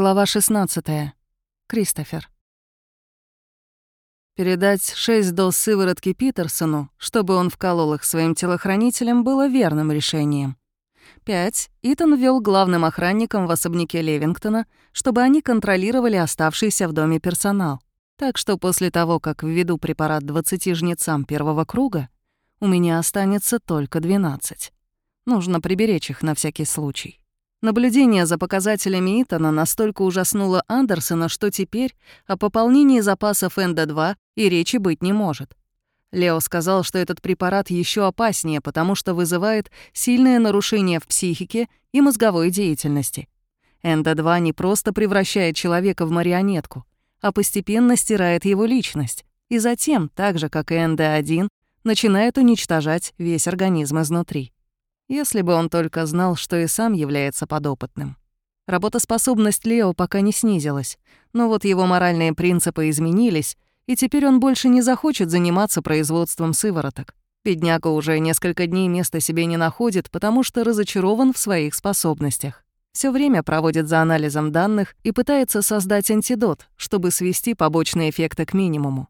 Глава 16. Кристофер. Передать 6 доз сыворотки Питерсону, чтобы он вколол их своим телохранителям, было верным решением. 5. Итан ввел главным охранником в особняке Левингтона, чтобы они контролировали оставшийся в доме персонал. Так что после того, как введу препарат 20 жнецам первого круга, у меня останется только 12. Нужно приберечь их на всякий случай. Наблюдение за показателями Итана настолько ужаснуло Андерсона, что теперь о пополнении запасов Энда-2 и речи быть не может. Лео сказал, что этот препарат еще опаснее, потому что вызывает сильное нарушение в психике и мозговой деятельности. Энда-2 не просто превращает человека в марионетку, а постепенно стирает его личность, и затем, так же, как и НД-1, начинает уничтожать весь организм изнутри. Если бы он только знал, что и сам является подопытным. Работоспособность Лео пока не снизилась, но вот его моральные принципы изменились, и теперь он больше не захочет заниматься производством сывороток. Бедняга уже несколько дней места себе не находит, потому что разочарован в своих способностях все время проводит за анализом данных и пытается создать антидот, чтобы свести побочные эффекты к минимуму.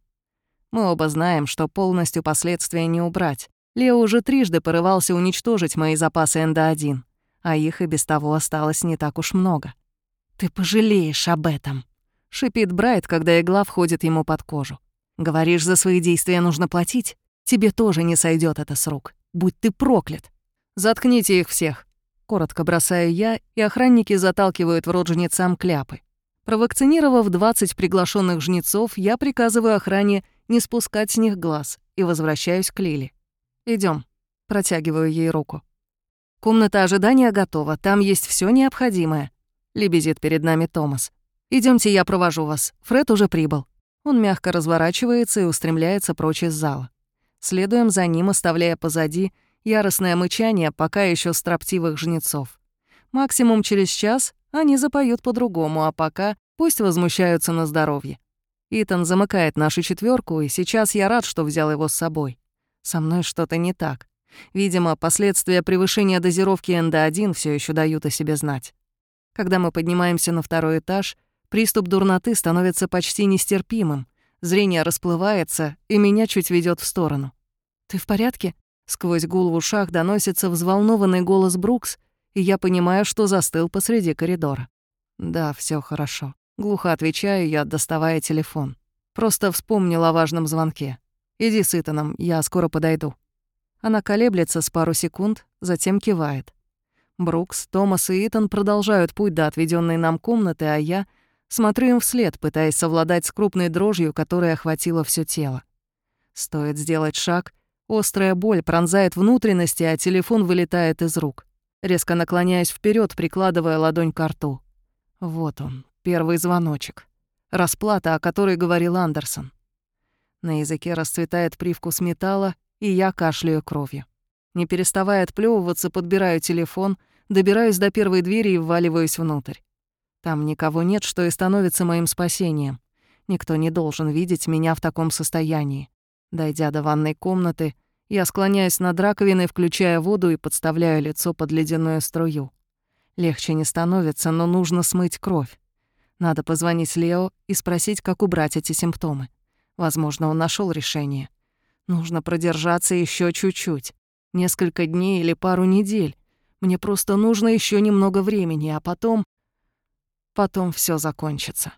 Мы оба знаем, что полностью последствия не убрать. Лео уже трижды порывался уничтожить мои запасы НД-1, а их и без того осталось не так уж много. «Ты пожалеешь об этом», — шипит Брайт, когда игла входит ему под кожу. «Говоришь, за свои действия нужно платить? Тебе тоже не сойдет это с рук. Будь ты проклят. Заткните их всех. Коротко бросаю я, и охранники заталкивают в рот жнецам кляпы. Провакцинировав 20 приглашенных жнецов, я приказываю охране не спускать с них глаз и возвращаюсь к Лили. Идем, протягиваю ей руку. Комната ожидания готова, там есть все необходимое. Лебезит перед нами Томас. Идемте, я провожу вас. Фред уже прибыл. Он мягко разворачивается и устремляется прочь из зала. Следуем за ним, оставляя позади яростное мычание пока еще строптивых жнецов. Максимум через час они запоют по-другому, а пока пусть возмущаются на здоровье. Итан замыкает нашу четверку, и сейчас я рад, что взял его с собой. Со мной что-то не так. Видимо, последствия превышения дозировки НД-1 все еще дают о себе знать. Когда мы поднимаемся на второй этаж, приступ дурноты становится почти нестерпимым. Зрение расплывается, и меня чуть ведет в сторону. «Ты в порядке?» Сквозь гул в ушах доносится взволнованный голос Брукс, и я понимаю, что застыл посреди коридора. «Да, все хорошо». Глухо отвечаю я, доставая телефон. Просто вспомнила о важном звонке. «Иди с Итаном, я скоро подойду». Она колеблется с пару секунд, затем кивает. Брукс, Томас и Итан продолжают путь до отведенной нам комнаты, а я смотрю им вслед, пытаясь совладать с крупной дрожью, которая охватила все тело. Стоит сделать шаг, Острая боль пронзает внутренности, а телефон вылетает из рук. Резко наклоняясь вперед, прикладывая ладонь к рту. Вот он, первый звоночек. Расплата, о которой говорил Андерсон. На языке расцветает привкус металла, и я кашляю кровью. Не переставая отплёвываться, подбираю телефон, добираюсь до первой двери и вваливаюсь внутрь. Там никого нет, что и становится моим спасением. Никто не должен видеть меня в таком состоянии. Дойдя до ванной комнаты, я склоняюсь над раковиной, включая воду и подставляю лицо под ледяную струю. Легче не становится, но нужно смыть кровь. Надо позвонить Лео и спросить, как убрать эти симптомы. Возможно, он нашел решение. Нужно продержаться еще чуть-чуть. Несколько дней или пару недель. Мне просто нужно еще немного времени, а потом... Потом все закончится.